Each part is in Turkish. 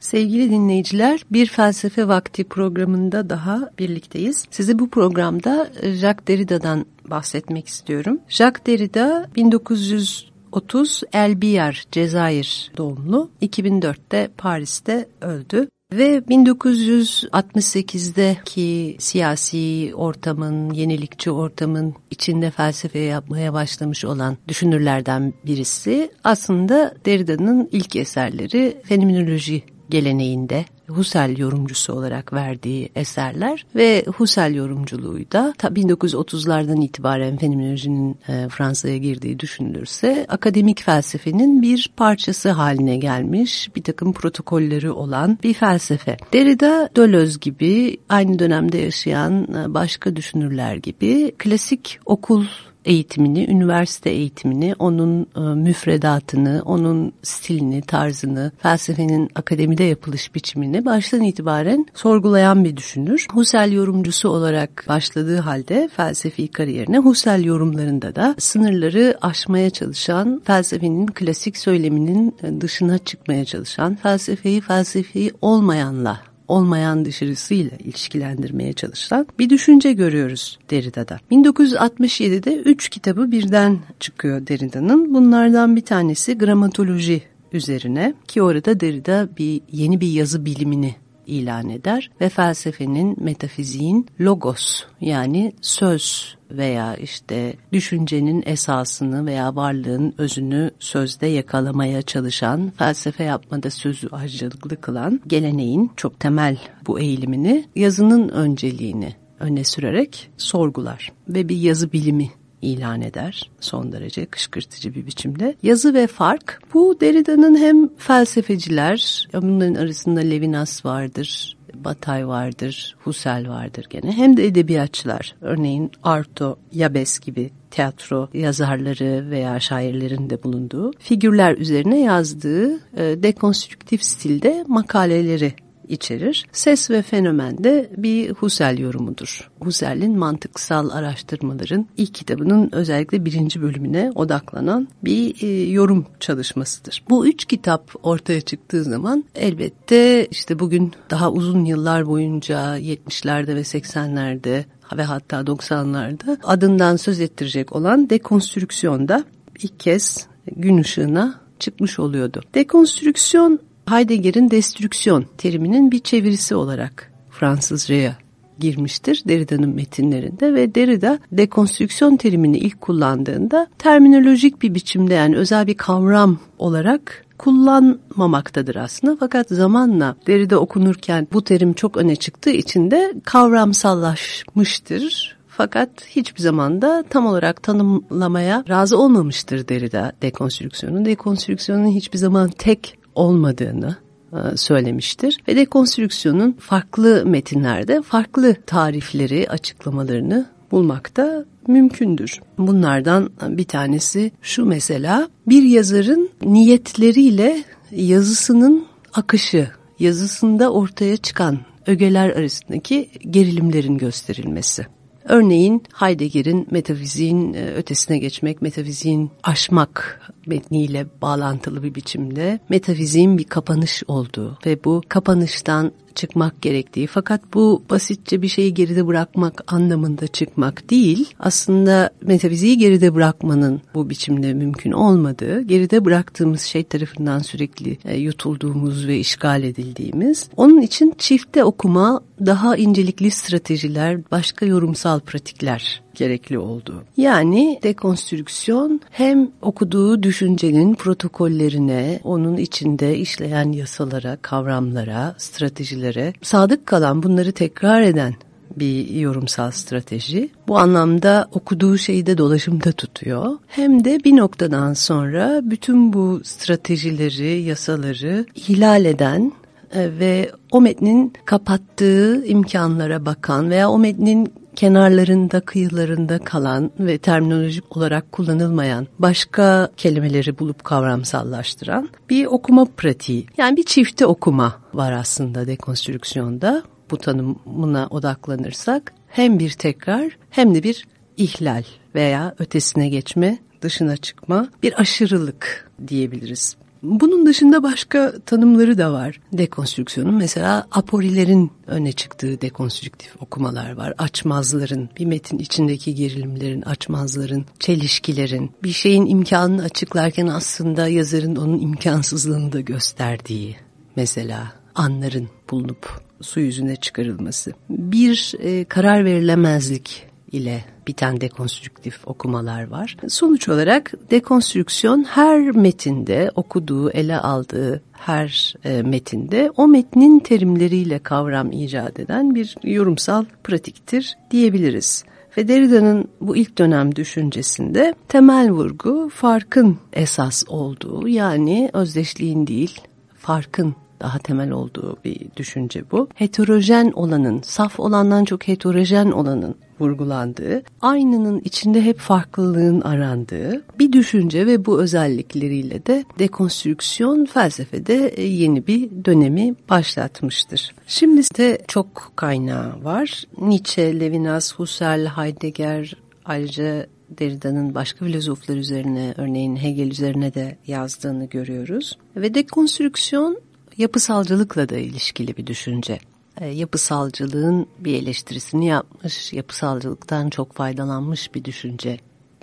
Sevgili dinleyiciler, bir felsefe vakti programında daha birlikteyiz. Size bu programda Jacques Derrida'dan bahsetmek istiyorum. Jacques Derrida 1930 Elbiyar, Cezayir doğumlu. 2004'te Paris'te öldü. Ve 1968'deki siyasi ortamın, yenilikçi ortamın içinde felsefe yapmaya başlamış olan düşünürlerden birisi aslında Derrida'nın ilk eserleri fenomenoloji geleneğinde Husserl yorumcusu olarak verdiği eserler ve Husserl yorumculuğu da 1930'lardan itibaren fenomenolojinin e, Fransa'ya girdiği düşünülürse akademik felsefenin bir parçası haline gelmiş bir takım protokolleri olan bir felsefe. Derrida, Deleuze gibi aynı dönemde yaşayan e, başka düşünürler gibi klasik okul eğitimini, üniversite eğitimini, onun e, müfredatını, onun stilini, tarzını, felsefenin akademide yapılış biçimini baştan itibaren sorgulayan bir düşünür. Husserl yorumcusu olarak başladığı halde felsefi kariyerine Husserl yorumlarında da sınırları aşmaya çalışan, felsefenin klasik söyleminin dışına çıkmaya çalışan, felsefeyi felsefi olmayanla olmayan dışarısıyla ilişkilendirmeye çalışan bir düşünce görüyoruz Derrida'da. 1967'de üç kitabı birden çıkıyor Derrida'nın. Bunlardan bir tanesi gramatoloji üzerine ki orada Derrida bir yeni bir yazı bilimini ilan eder ve felsefenin, metafiziğin logos yani söz veya işte düşüncenin esasını veya varlığın özünü sözde yakalamaya çalışan, felsefe yapmada sözü ayrıcalıklı kılan geleneğin çok temel bu eğilimini, yazının önceliğini öne sürerek sorgular ve bir yazı bilimi ilan eder. Son derece kışkırtıcı bir biçimde. Yazı ve fark bu Derrida'nın hem felsefeciler, bunların arasında Levinas vardır, Batay vardır, Husserl vardır gene. Hem de edebiyatçılar. Örneğin Arto Yabes gibi tiyatro yazarları veya şairlerin de bulunduğu figürler üzerine yazdığı e, dekonstrüktif stilde makaleleri içerir. Ses ve fenomen de bir Husserl yorumudur. Husserl'in mantıksal araştırmaların ilk kitabının özellikle birinci bölümüne odaklanan bir e, yorum çalışmasıdır. Bu üç kitap ortaya çıktığı zaman elbette işte bugün daha uzun yıllar boyunca 70'lerde ve 80'lerde ve hatta 90'larda adından söz ettirecek olan dekonstrüksiyonda ilk kez gün ışığına çıkmış oluyordu. Dekonstrüksiyon Heidegger'in destrüksiyon teriminin bir çevirisi olarak Fransızcaya girmiştir Derrida'nın metinlerinde ve Derrida dekonstrüksiyon terimini ilk kullandığında terminolojik bir biçimde yani özel bir kavram olarak kullanmamaktadır aslında. Fakat zamanla Derrida okunurken bu terim çok öne çıktığı için de kavramsallaşmıştır fakat hiçbir zaman da tam olarak tanımlamaya razı olmamıştır Derrida dekonstrüksiyonu. Dekonstrüksiyonun hiçbir zaman tek olmadığını e, söylemiştir. Ve dekonstrüksiyonun farklı metinlerde farklı tarifleri, açıklamalarını bulmakta mümkündür. Bunlardan bir tanesi şu mesela bir yazarın niyetleriyle yazısının akışı, yazısında ortaya çıkan ögeler arasındaki gerilimlerin gösterilmesi. Örneğin Heidegger'in metafiziğin e, ötesine geçmek, metafiziğin aşmak metniyle bağlantılı bir biçimde metafiziğin bir kapanış olduğu ve bu kapanıştan çıkmak gerektiği fakat bu basitçe bir şeyi geride bırakmak anlamında çıkmak değil aslında metafiziği geride bırakmanın bu biçimde mümkün olmadığı geride bıraktığımız şey tarafından sürekli e, yutulduğumuz ve işgal edildiğimiz. Onun için çifte okuma daha incelikli stratejiler başka yorumsal pratikler gerekli oldu. Yani dekonstrüksiyon hem okuduğu düşüncenin protokollerine, onun içinde işleyen yasalara, kavramlara, stratejilere sadık kalan, bunları tekrar eden bir yorumsal strateji. Bu anlamda okuduğu şeyi de dolaşımda tutuyor. Hem de bir noktadan sonra bütün bu stratejileri, yasaları ihlal eden e, ve o metnin kapattığı imkanlara bakan veya o metnin kenarlarında, kıyılarında kalan ve terminolojik olarak kullanılmayan başka kelimeleri bulup kavramsallaştıran bir okuma pratiği. Yani bir çifte okuma var aslında dekonstrüksiyonda. Bu tanımına odaklanırsak hem bir tekrar hem de bir ihlal veya ötesine geçme, dışına çıkma, bir aşırılık diyebiliriz. Bunun dışında başka tanımları da var dekonstrüksiyonun. Mesela aporilerin öne çıktığı dekonstrüktif okumalar var. Açmazların, bir metin içindeki gerilimlerin, açmazların, çelişkilerin, bir şeyin imkanını açıklarken aslında yazarın onun imkansızlığını da gösterdiği mesela anların bulunup su yüzüne çıkarılması. Bir e, karar verilemezlik ile biten dekonstrüktif okumalar var. Sonuç olarak dekonstrüksiyon her metinde okuduğu, ele aldığı her e, metinde o metnin terimleriyle kavram icat eden bir yorumsal pratiktir diyebiliriz. Ve Derrida'nın bu ilk dönem düşüncesinde temel vurgu farkın esas olduğu yani özdeşliğin değil farkın daha temel olduğu bir düşünce bu. Heterojen olanın, saf olandan çok heterojen olanın vurgulandığı, aynının içinde hep farklılığın arandığı bir düşünce ve bu özellikleriyle de dekonstrüksiyon felsefede yeni bir dönemi başlatmıştır. Şimdi de çok kaynağı var. Nietzsche, Levinas, Husserl, Heidegger, ayrıca Derrida'nın başka filozoflar üzerine, örneğin Hegel üzerine de yazdığını görüyoruz. Ve dekonstrüksiyon yapısalcılıkla da ilişkili bir düşünce. E, yapısalcılığın bir eleştirisini yapmış, yapısalcılıktan çok faydalanmış bir düşünce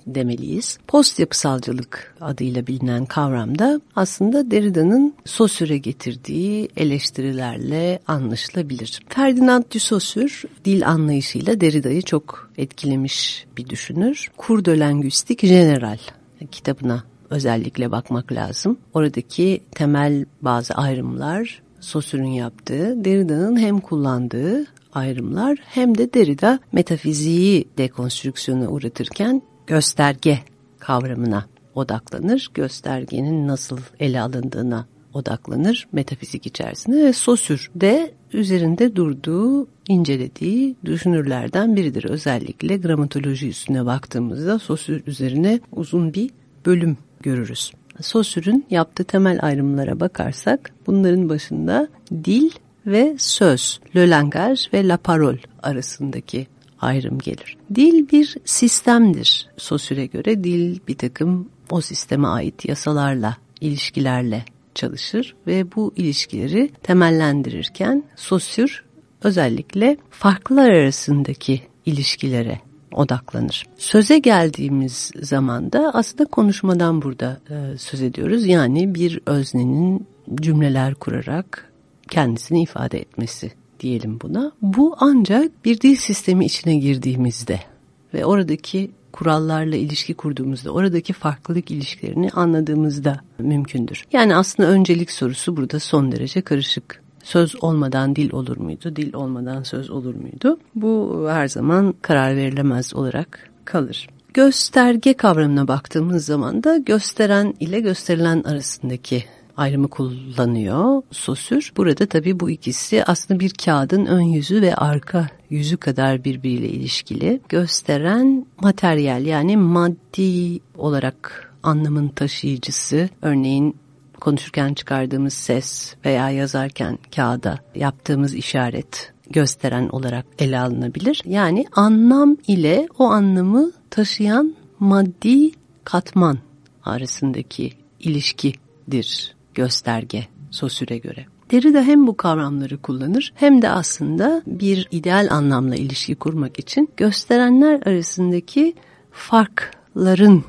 demeliyiz. Post yapısalcılık adıyla bilinen kavramda aslında Derrida'nın Saussure getirdiği eleştirilerle anlaşılabilir. Ferdinand de Saussure dil anlayışıyla Derrida'yı çok etkilemiş bir düşünür. Cours de Générale kitabına özellikle bakmak lazım. Oradaki temel bazı ayrımlar Saussüre'ün yaptığı, Derrida'nın hem kullandığı ayrımlar hem de Derrida metafiziği dekonstrüksiyona uğratırken gösterge kavramına odaklanır. Göstergenin nasıl ele alındığına odaklanır metafizik içerisinde ve Sosür de üzerinde durduğu, incelediği düşünürlerden biridir. Özellikle gramatoloji üstüne baktığımızda Sosür üzerine uzun bir bölüm görürüz. Saussüre'ün yaptığı temel ayrımlara bakarsak bunların başında dil ve söz, le langage ve la parole arasındaki ayrım gelir. Dil bir sistemdir. Saussure göre dil bir takım o sisteme ait yasalarla, ilişkilerle çalışır ve bu ilişkileri temellendirirken Saussure özellikle farklılar arasındaki ilişkilere odaklanır. Söze geldiğimiz zaman da aslında konuşmadan burada e, söz ediyoruz. Yani bir öznenin cümleler kurarak kendisini ifade etmesi diyelim buna. Bu ancak bir dil sistemi içine girdiğimizde ve oradaki kurallarla ilişki kurduğumuzda, oradaki farklılık ilişkilerini anladığımızda mümkündür. Yani aslında öncelik sorusu burada son derece karışık söz olmadan dil olur muydu, dil olmadan söz olur muydu? Bu her zaman karar verilemez olarak kalır. Gösterge kavramına baktığımız zaman da gösteren ile gösterilen arasındaki ayrımı kullanıyor Sosür. Burada tabii bu ikisi aslında bir kağıdın ön yüzü ve arka yüzü kadar birbiriyle ilişkili. Gösteren materyal yani maddi olarak anlamın taşıyıcısı. Örneğin konuşurken çıkardığımız ses veya yazarken kağıda yaptığımız işaret gösteren olarak ele alınabilir. Yani anlam ile o anlamı taşıyan maddi katman arasındaki ilişkidir gösterge Saussure göre. Derrida hem bu kavramları kullanır hem de aslında bir ideal anlamla ilişki kurmak için gösterenler arasındaki farkların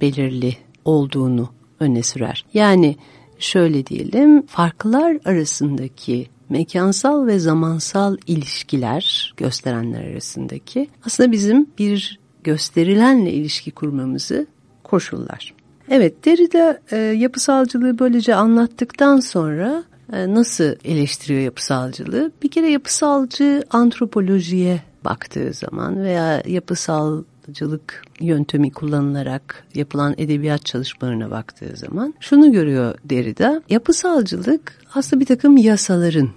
belirli olduğunu öne sürer. Yani şöyle diyelim farklar arasındaki mekansal ve zamansal ilişkiler gösterenler arasındaki aslında bizim bir gösterilenle ilişki kurmamızı koşullar. Evet Derrida e, yapısalcılığı böylece anlattıktan sonra e, nasıl eleştiriyor yapısalcılığı? Bir kere yapısalcı antropolojiye baktığı zaman veya yapısal yapısalcılık yöntemi kullanılarak yapılan edebiyat çalışmalarına baktığı zaman şunu görüyor Derrida. Yapısalcılık aslında bir takım yasaların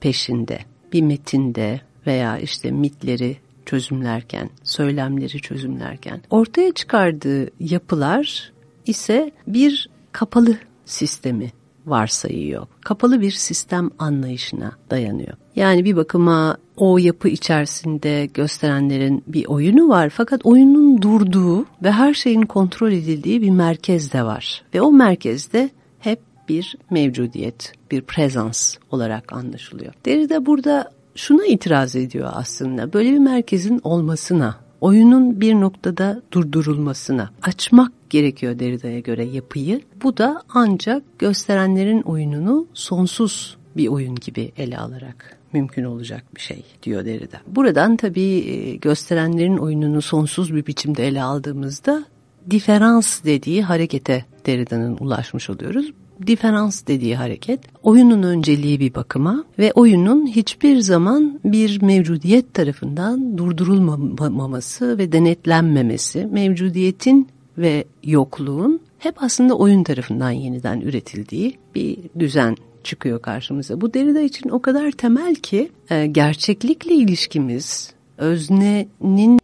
peşinde. Bir metinde veya işte mitleri çözümlerken, söylemleri çözümlerken ortaya çıkardığı yapılar ise bir kapalı sistemi varsayıyor. Kapalı bir sistem anlayışına dayanıyor. Yani bir bakıma o yapı içerisinde gösterenlerin bir oyunu var fakat oyunun durduğu ve her şeyin kontrol edildiği bir merkez de var. Ve o merkezde hep bir mevcudiyet, bir presans olarak anlaşılıyor. Derrida burada şuna itiraz ediyor aslında. Böyle bir merkezin olmasına, oyunun bir noktada durdurulmasına açmak gerekiyor Derrida'ya göre yapıyı. Bu da ancak gösterenlerin oyununu sonsuz bir oyun gibi ele alarak mümkün olacak bir şey diyor Derrida. Buradan tabii e, gösterenlerin oyununu sonsuz bir biçimde ele aldığımızda diferans dediği harekete Derrida'nın ulaşmış oluyoruz. Diferans dediği hareket oyunun önceliği bir bakıma ve oyunun hiçbir zaman bir mevcudiyet tarafından durdurulmaması ve denetlenmemesi, mevcudiyetin ve yokluğun hep aslında oyun tarafından yeniden üretildiği bir düzen çıkıyor karşımıza. Bu Derrida için o kadar temel ki e, gerçeklikle ilişkimiz, öznenin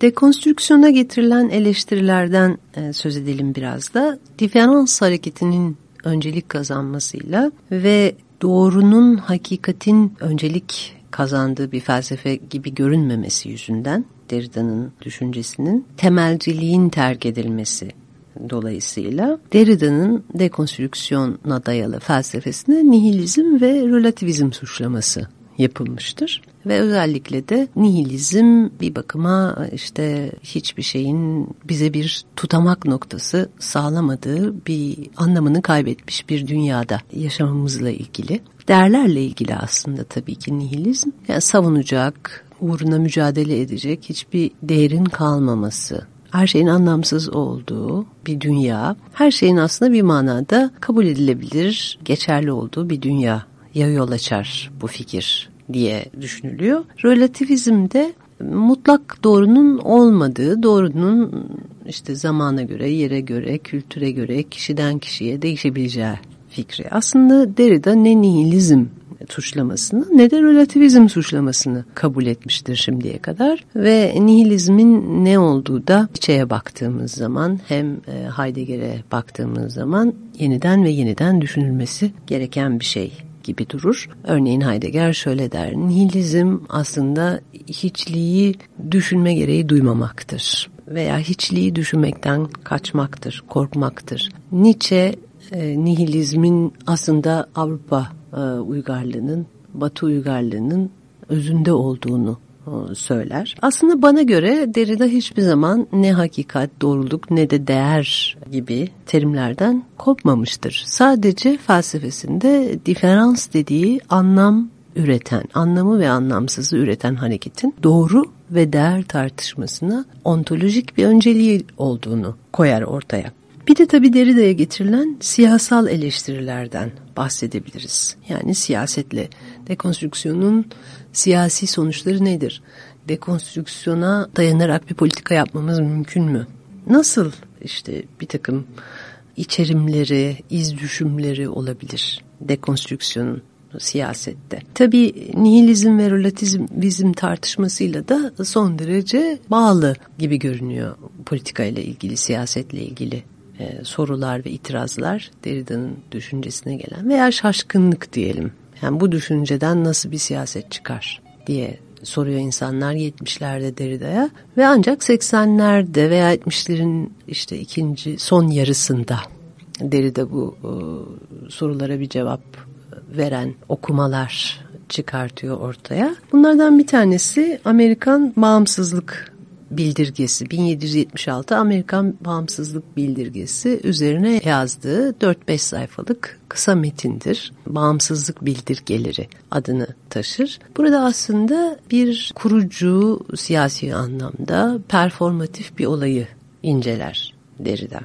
dekonstrüksiyona getirilen eleştirilerden e, söz edelim biraz da. Diferans hareketinin öncelik kazanmasıyla ve doğrunun hakikatin öncelik kazandığı bir felsefe gibi görünmemesi yüzünden Derrida'nın düşüncesinin temelciliğin terk edilmesi dolayısıyla Derrida'nın dekonstrüksiyona dayalı felsefesine nihilizm ve relativizm suçlaması yapılmıştır. Ve özellikle de nihilizm bir bakıma işte hiçbir şeyin bize bir tutamak noktası sağlamadığı bir anlamını kaybetmiş bir dünyada yaşamamızla ilgili. Değerlerle ilgili aslında tabii ki nihilizm. Yani savunacak, uğruna mücadele edecek hiçbir değerin kalmaması, her şeyin anlamsız olduğu bir dünya, her şeyin aslında bir manada kabul edilebilir, geçerli olduğu bir dünya ya yol açar bu fikir diye düşünülüyor. Relativizmde mutlak doğrunun olmadığı, doğrunun işte zamana göre, yere göre, kültüre göre, kişiden kişiye değişebileceği fikri. Aslında Derrida ne nihilizm suçlamasını ne de relativizm suçlamasını kabul etmiştir şimdiye kadar. Ve nihilizmin ne olduğu da Nietzsche'ye baktığımız zaman hem e, Heidegger'e baktığımız zaman yeniden ve yeniden düşünülmesi gereken bir şey gibi durur. Örneğin Heidegger şöyle der, nihilizm aslında hiçliği düşünme gereği duymamaktır veya hiçliği düşünmekten kaçmaktır, korkmaktır. Nietzsche e, nihilizmin aslında Avrupa uygarlığının, Batı uygarlığının özünde olduğunu e, söyler. Aslında bana göre Derrida hiçbir zaman ne hakikat, doğruluk ne de değer gibi terimlerden kopmamıştır. Sadece felsefesinde diferans dediği anlam üreten, anlamı ve anlamsızı üreten hareketin doğru ve değer tartışmasına ontolojik bir önceliği olduğunu koyar ortaya. Bir de tabii Derrida'ya getirilen siyasal eleştirilerden bahsedebiliriz. Yani siyasetle dekonstrüksiyonun siyasi sonuçları nedir? Dekonstrüksiyona dayanarak bir politika yapmamız mümkün mü? Nasıl işte bir takım içerimleri, iz düşümleri olabilir dekonstrüksiyonun siyasette. Tabii nihilizm ve relativizm tartışmasıyla da son derece bağlı gibi görünüyor politika ile ilgili, siyasetle ilgili e, sorular ve itirazlar Derrida'nın düşüncesine gelen veya şaşkınlık diyelim. Yani bu düşünceden nasıl bir siyaset çıkar diye soruyor insanlar 70'lerde Derrida'ya ve ancak 80'lerde veya 70'lerin işte ikinci son yarısında Derrida bu e, sorulara bir cevap veren okumalar çıkartıyor ortaya. Bunlardan bir tanesi Amerikan bağımsızlık bildirgesi 1776 Amerikan bağımsızlık bildirgesi üzerine yazdığı 4-5 sayfalık kısa metindir. Bağımsızlık bildirgeleri adını taşır. Burada aslında bir kurucu siyasi anlamda performatif bir olayı inceler Derrida.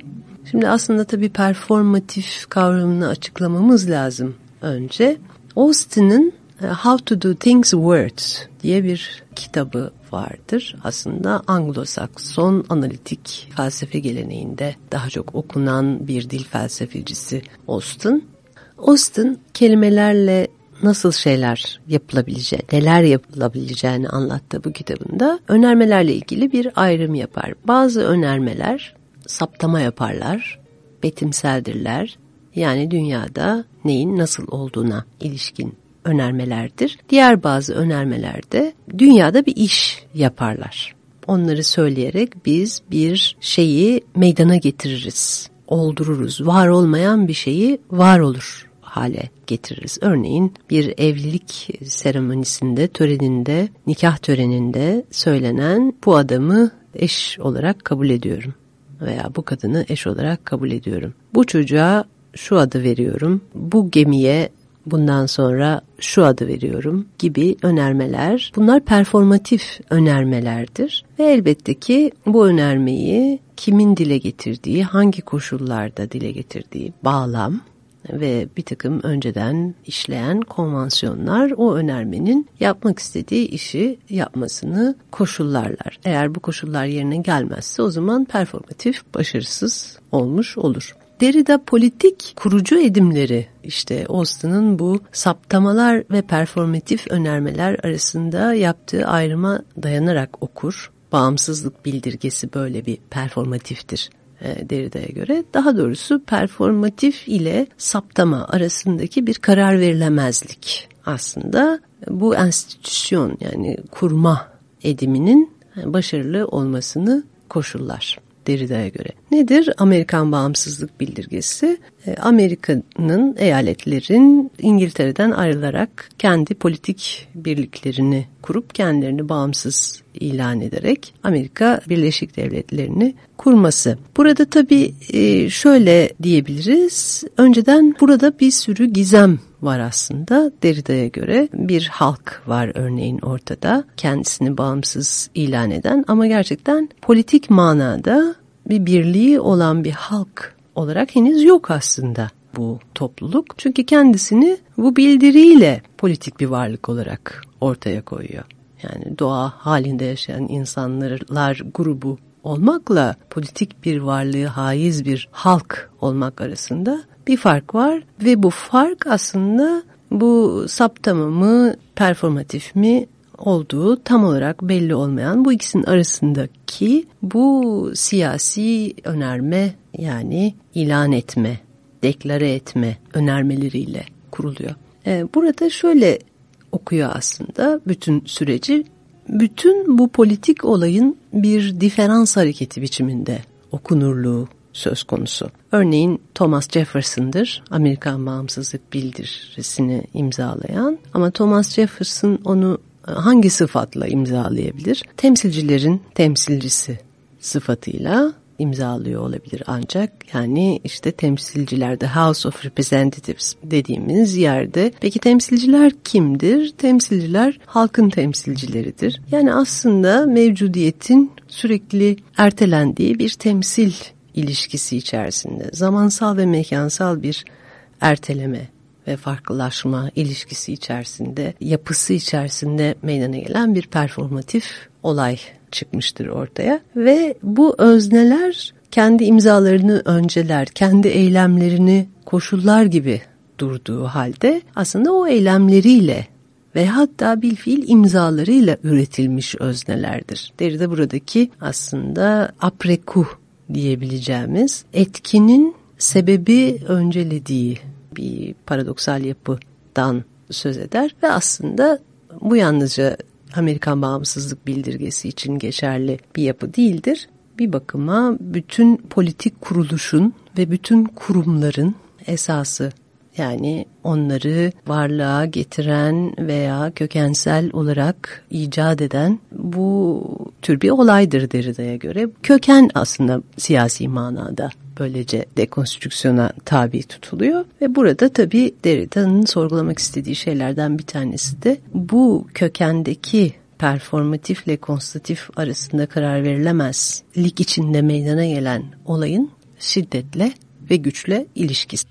Şimdi aslında tabii performatif kavramını açıklamamız lazım önce. Austin'ın How to Do Things Words diye bir kitabı vardır. Aslında Anglo-Sakson analitik felsefe geleneğinde daha çok okunan bir dil felsefecisi Austin. Austin kelimelerle nasıl şeyler yapılabileceği, neler yapılabileceğini anlattı bu kitabında. Önermelerle ilgili bir ayrım yapar. Bazı önermeler saptama yaparlar, betimseldirler. Yani dünyada neyin nasıl olduğuna ilişkin önermelerdir. Diğer bazı önermelerde dünyada bir iş yaparlar. Onları söyleyerek biz bir şeyi meydana getiririz oldururuz. Var olmayan bir şeyi var olur hale getiririz. Örneğin bir evlilik seremonisinde, töreninde, nikah töreninde söylenen bu adamı eş olarak kabul ediyorum veya bu kadını eş olarak kabul ediyorum. Bu çocuğa şu adı veriyorum. Bu gemiye bundan sonra şu adı veriyorum gibi önermeler. Bunlar performatif önermelerdir ve elbette ki bu önermeyi kimin dile getirdiği, hangi koşullarda dile getirdiği bağlam ve bir takım önceden işleyen konvansiyonlar o önermenin yapmak istediği işi yapmasını koşullarlar. Eğer bu koşullar yerine gelmezse o zaman performatif başarısız olmuş olur. Derrida politik kurucu edimleri işte Austin'ın bu saptamalar ve performatif önermeler arasında yaptığı ayrıma dayanarak okur. Bağımsızlık bildirgesi böyle bir performatiftir e, Derrida'ya göre. Daha doğrusu performatif ile saptama arasındaki bir karar verilemezlik aslında bu enstitüsyon yani kurma ediminin başarılı olmasını koşullar. Derrida'ya göre. Nedir Amerikan bağımsızlık bildirgesi? E, Amerika'nın eyaletlerin İngiltere'den ayrılarak kendi politik birliklerini kurup kendilerini bağımsız ilan ederek Amerika Birleşik Devletleri'ni kurması. Burada tabii e, şöyle diyebiliriz. Önceden burada bir sürü gizem var aslında. Derrida'ya göre bir halk var örneğin ortada. Kendisini bağımsız ilan eden ama gerçekten politik manada bir birliği olan bir halk olarak henüz yok aslında bu topluluk. Çünkü kendisini bu bildiriyle politik bir varlık olarak ortaya koyuyor. Yani doğa halinde yaşayan insanlar grubu olmakla politik bir varlığı haiz bir halk olmak arasında bir fark var ve bu fark aslında bu saptama mı performatif mi olduğu tam olarak belli olmayan bu ikisinin arasındaki bu siyasi önerme yani ilan etme, deklare etme önermeleriyle kuruluyor. Ee, burada şöyle okuyor aslında bütün süreci. Bütün bu politik olayın bir diferans hareketi biçiminde okunurluğu söz konusu. Örneğin Thomas Jefferson'dır Amerikan bağımsızlık bildirisini imzalayan ama Thomas Jefferson onu e, hangi sıfatla imzalayabilir? Temsilcilerin temsilcisi sıfatıyla imzalıyor olabilir ancak yani işte temsilciler de House of Representatives dediğimiz yerde peki temsilciler kimdir? Temsilciler halkın temsilcileridir. Yani aslında mevcudiyetin sürekli ertelendiği bir temsil ilişkisi içerisinde zamansal ve mekansal bir erteleme ve farklılaşma ilişkisi içerisinde, yapısı içerisinde meydana gelen bir performatif olay çıkmıştır ortaya. Ve bu özneler kendi imzalarını önceler, kendi eylemlerini koşullar gibi durduğu halde aslında o eylemleriyle ve hatta bilfiil imzalarıyla üretilmiş öznelerdir. Derrida buradaki aslında apreku diyebileceğimiz etkinin sebebi öncelediği bir paradoksal yapıdan söz eder ve aslında bu yalnızca Amerikan bağımsızlık bildirgesi için geçerli bir yapı değildir. Bir bakıma bütün politik kuruluşun ve bütün kurumların esası yani onları varlığa getiren veya kökensel olarak icat eden bu tür bir olaydır Derrida'ya göre. Köken aslında siyasi manada böylece dekonstrüksiyona tabi tutuluyor. Ve burada tabii Derrida'nın sorgulamak istediği şeylerden bir tanesi de bu kökendeki performatifle konstatif arasında karar verilemez lig içinde meydana gelen olayın şiddetle ve güçle ilişkisi.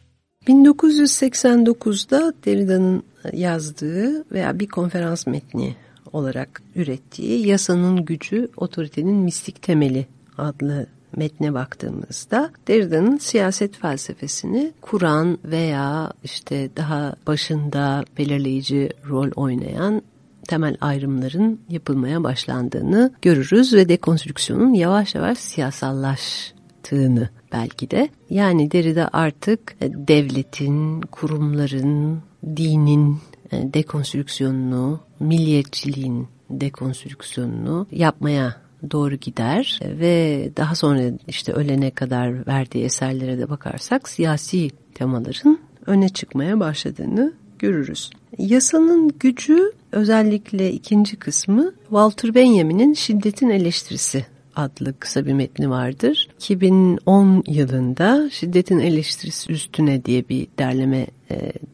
1989'da Derrida'nın yazdığı veya bir konferans metni olarak ürettiği Yasanın Gücü, Otoritenin Mistik Temeli adlı metne baktığımızda Derrida'nın siyaset felsefesini kuran veya işte daha başında belirleyici rol oynayan temel ayrımların yapılmaya başlandığını görürüz ve dekonstrüksiyonun yavaş yavaş siyasallaştığını belki de. Yani Derrida artık devletin, kurumların, dinin dekonstrüksiyonunu, milliyetçiliğin dekonstrüksiyonunu yapmaya doğru gider ve daha sonra işte ölene kadar verdiği eserlere de bakarsak siyasi temaların öne çıkmaya başladığını görürüz. Yasanın gücü özellikle ikinci kısmı Walter Benjamin'in Şiddetin Eleştirisi adlı kısa bir metni vardır. 2010 yılında Şiddetin Eleştirisi Üstüne diye bir derleme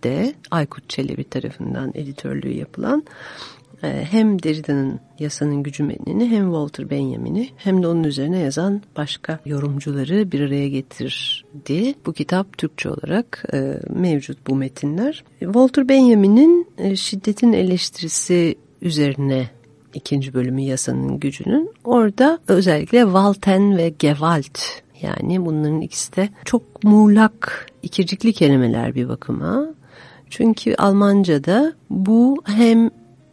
de Aykut Çelebi tarafından editörlüğü yapılan hem Derrida'nın Yasanın Gücü metnini hem Walter Benjamin'i hem de onun üzerine yazan başka yorumcuları bir araya getirdi. Bu kitap Türkçe olarak e, mevcut bu metinler. Walter Benjamin'in e, şiddetin eleştirisi üzerine ikinci bölümü yasanın gücünün. Orada özellikle Walten ve Gewalt yani bunların ikisi de çok muğlak ikircikli kelimeler bir bakıma. Çünkü Almanca'da bu hem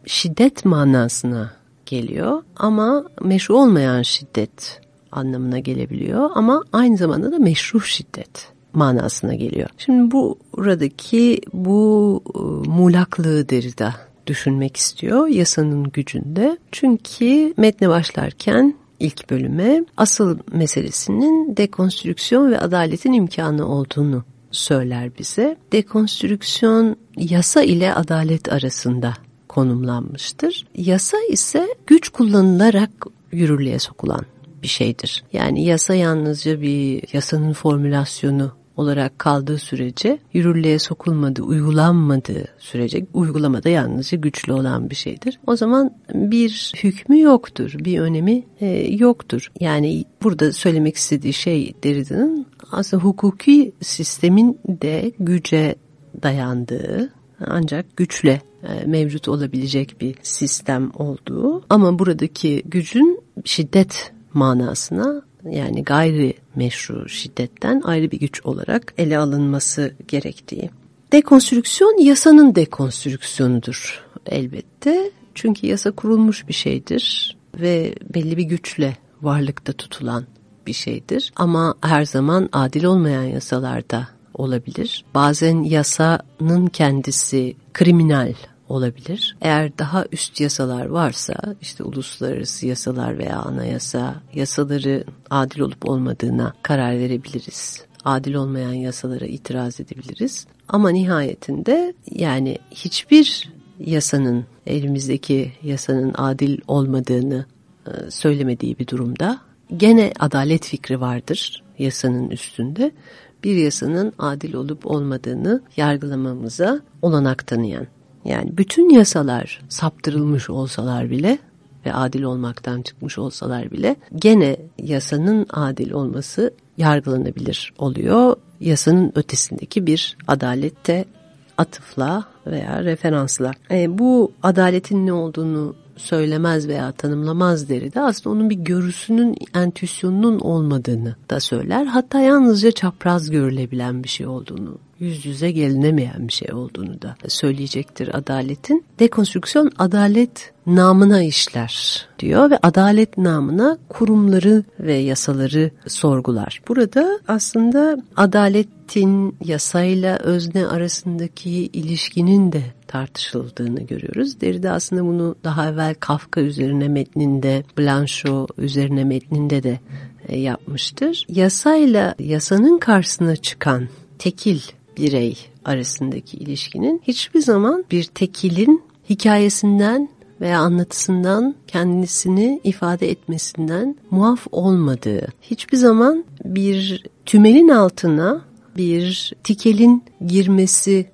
şiddet manasına geliyor ama meşru olmayan şiddet anlamına gelebiliyor ama aynı zamanda da meşru şiddet manasına geliyor. Şimdi bu buradaki bu e, muğlaklığı Derrida düşünmek istiyor yasanın gücünde. Çünkü metne başlarken ilk bölüme asıl meselesinin dekonstrüksiyon ve adaletin imkanı olduğunu söyler bize. Dekonstrüksiyon yasa ile adalet arasında konumlanmıştır. Yasa ise güç kullanılarak yürürlüğe sokulan bir şeydir. Yani yasa yalnızca bir yasanın formülasyonu olarak kaldığı sürece yürürlüğe sokulmadığı, uygulanmadığı sürece uygulamada yalnızca güçlü olan bir şeydir. O zaman bir hükmü yoktur, bir önemi e, yoktur. Yani burada söylemek istediği şey Derrida'nın aslında hukuki sistemin de güce dayandığı ancak güçle mevcut olabilecek bir sistem olduğu ama buradaki gücün şiddet manasına yani gayri meşru şiddetten ayrı bir güç olarak ele alınması gerektiği. Dekonstrüksiyon yasanın dekonstrüksiyonudur elbette. Çünkü yasa kurulmuş bir şeydir ve belli bir güçle varlıkta tutulan bir şeydir. Ama her zaman adil olmayan yasalarda olabilir. Bazen yasanın kendisi kriminal olabilir. Eğer daha üst yasalar varsa işte uluslararası yasalar veya anayasa yasaları adil olup olmadığına karar verebiliriz. Adil olmayan yasalara itiraz edebiliriz. Ama nihayetinde yani hiçbir yasanın elimizdeki yasanın adil olmadığını e, söylemediği bir durumda gene adalet fikri vardır yasanın üstünde. Bir yasanın adil olup olmadığını yargılamamıza olanak tanıyan yani bütün yasalar saptırılmış olsalar bile ve adil olmaktan çıkmış olsalar bile gene yasanın adil olması yargılanabilir oluyor. Yasanın ötesindeki bir adalette atıfla veya referansla. E, bu adaletin ne olduğunu söylemez veya tanımlamaz Derrida aslında onun bir görüsünün, entüisyonunun olmadığını da söyler. Hatta yalnızca çapraz görülebilen bir şey olduğunu yüz yüze gelinemeyen bir şey olduğunu da söyleyecektir adaletin. Dekonstrüksiyon adalet namına işler diyor ve adalet namına kurumları ve yasaları sorgular. Burada aslında adaletin yasayla özne arasındaki ilişkinin de tartışıldığını görüyoruz. Derrida aslında bunu daha evvel Kafka üzerine metninde, Blanchot üzerine metninde de e, yapmıştır. Yasayla yasanın karşısına çıkan tekil birey arasındaki ilişkinin hiçbir zaman bir tekilin hikayesinden veya anlatısından kendisini ifade etmesinden muaf olmadığı, hiçbir zaman bir tümelin altına bir tikelin girmesi,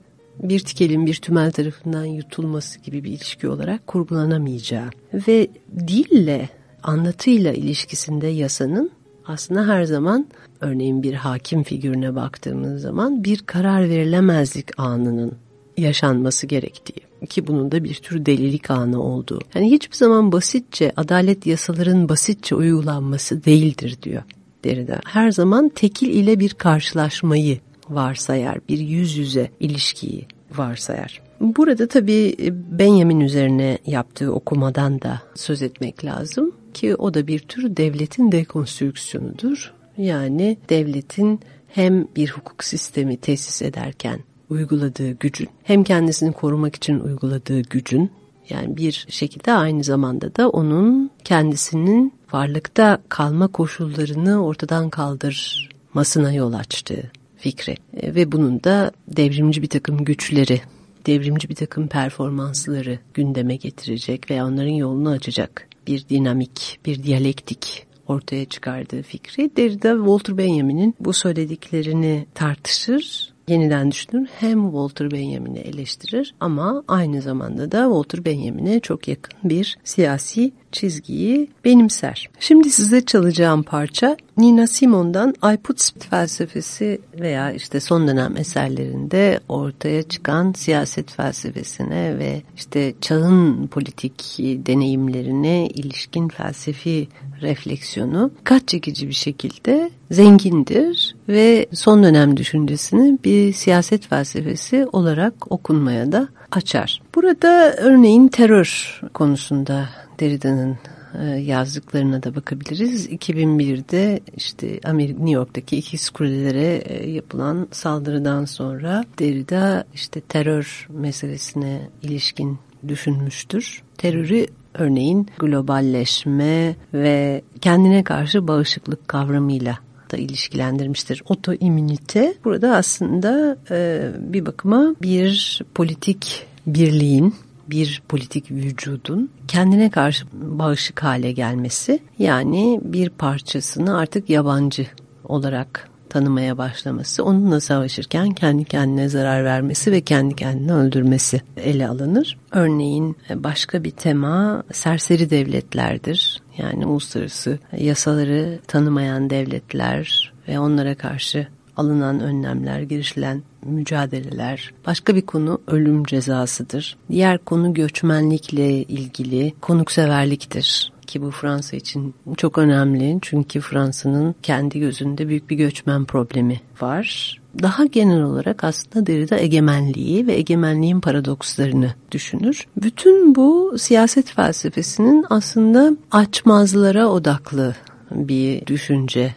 bir tikelin bir tümel tarafından yutulması gibi bir ilişki olarak kurgulanamayacağı ve dille, anlatıyla ilişkisinde yasanın aslında her zaman örneğin bir hakim figürüne baktığımız zaman bir karar verilemezlik anının yaşanması gerektiği ki bunun da bir tür delilik anı olduğu. Yani hiçbir zaman basitçe adalet yasaların basitçe uygulanması değildir diyor Derrida. Her zaman tekil ile bir karşılaşmayı varsayar, bir yüz yüze ilişkiyi varsayar. Burada tabii Benjamin üzerine yaptığı okumadan da söz etmek lazım ki o da bir tür devletin dekonstrüksiyonudur. Yani devletin hem bir hukuk sistemi tesis ederken uyguladığı gücün hem kendisini korumak için uyguladığı gücün yani bir şekilde aynı zamanda da onun kendisinin varlıkta kalma koşullarını ortadan kaldırmasına yol açtı fikri. E, ve bunun da devrimci bir takım güçleri, devrimci bir takım performansları gündeme getirecek veya onların yolunu açacak bir dinamik, bir diyalektik ortaya çıkardığı fikri. Derrida Walter Benjamin'in bu söylediklerini tartışır yeniden düşünür. Hem Walter Benjamin'i eleştirir ama aynı zamanda da Walter Benjamin'e çok yakın bir siyasi çizgiyi benimser. Şimdi size çalacağım parça Nina Simone'dan I felsefesi veya işte son dönem eserlerinde ortaya çıkan siyaset felsefesine ve işte çağın politik deneyimlerine ilişkin felsefi refleksiyonu kaç çekici bir şekilde zengindir ve son dönem düşüncesini bir siyaset felsefesi olarak okunmaya da açar. Burada örneğin terör konusunda Derrida'nın e, yazdıklarına da bakabiliriz. 2001'de işte New York'taki iki kulelere e, yapılan saldırıdan sonra Derrida işte terör meselesine ilişkin düşünmüştür. Terörü örneğin globalleşme ve kendine karşı bağışıklık kavramıyla da ilişkilendirmiştir. Otoimmünite burada aslında e, bir bakıma bir politik birliğin bir politik vücudun kendine karşı bağışık hale gelmesi yani bir parçasını artık yabancı olarak tanımaya başlaması, onunla savaşırken kendi kendine zarar vermesi ve kendi kendini öldürmesi ele alınır. Örneğin başka bir tema serseri devletlerdir. Yani uluslararası yasaları tanımayan devletler ve onlara karşı alınan önlemler, girişilen mücadeleler. Başka bir konu ölüm cezasıdır. Diğer konu göçmenlikle ilgili konukseverliktir ki bu Fransa için çok önemli çünkü Fransa'nın kendi gözünde büyük bir göçmen problemi var. Daha genel olarak aslında Derrida egemenliği ve egemenliğin paradokslarını düşünür. Bütün bu siyaset felsefesinin aslında açmazlara odaklı bir düşünce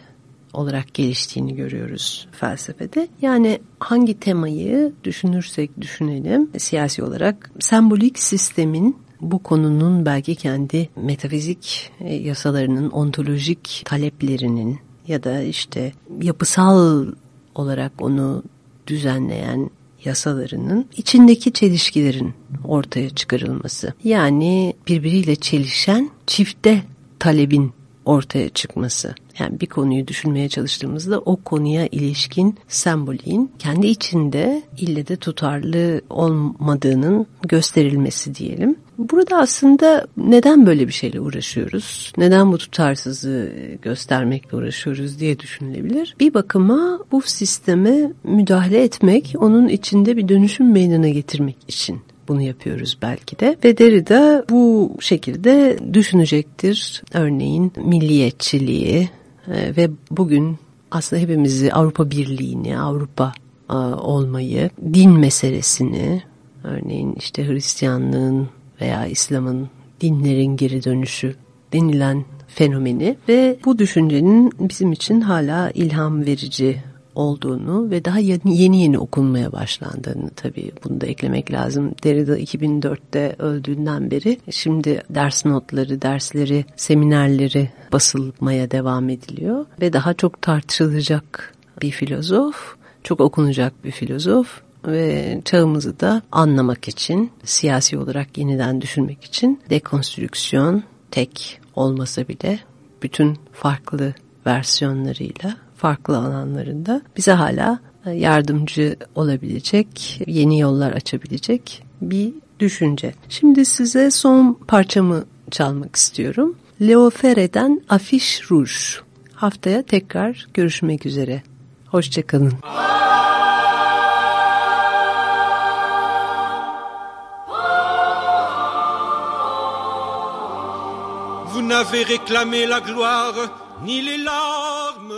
olarak geliştiğini görüyoruz felsefede. Yani hangi temayı düşünürsek düşünelim siyasi olarak sembolik sistemin bu konunun belki kendi metafizik e, yasalarının, ontolojik taleplerinin ya da işte yapısal olarak onu düzenleyen yasalarının içindeki çelişkilerin ortaya çıkarılması. Yani birbiriyle çelişen çifte talebin ortaya çıkması. Yani bir konuyu düşünmeye çalıştığımızda o konuya ilişkin semboliğin kendi içinde ille de tutarlı olmadığının gösterilmesi diyelim. Burada aslında neden böyle bir şeyle uğraşıyoruz? Neden bu tutarsızlığı göstermekle uğraşıyoruz diye düşünülebilir. Bir bakıma bu sisteme müdahale etmek, onun içinde bir dönüşüm meydana getirmek için bunu yapıyoruz belki de. Ve Derrida bu şekilde düşünecektir. Örneğin milliyetçiliği e, ve bugün aslında hepimizi Avrupa Birliği'ni, Avrupa e, olmayı, din meselesini, örneğin işte Hristiyanlığın veya İslam'ın dinlerin geri dönüşü denilen fenomeni ve bu düşüncenin bizim için hala ilham verici olduğunu ve daha yeni yeni okunmaya başlandığını tabii bunu da eklemek lazım. Derrida 2004'te öldüğünden beri şimdi ders notları, dersleri, seminerleri basılmaya devam ediliyor ve daha çok tartışılacak bir filozof, çok okunacak bir filozof ve çağımızı da anlamak için, siyasi olarak yeniden düşünmek için dekonstrüksiyon tek olmasa bile bütün farklı versiyonlarıyla farklı alanlarında bize hala e, yardımcı olabilecek, yeni yollar açabilecek bir düşünce. Şimdi size son parçamı çalmak istiyorum. Leo Ferre'den Afiş Rouge. Haftaya tekrar görüşmek üzere. Hoşçakalın. Vous n'avez réclamé la gloire ni les larmes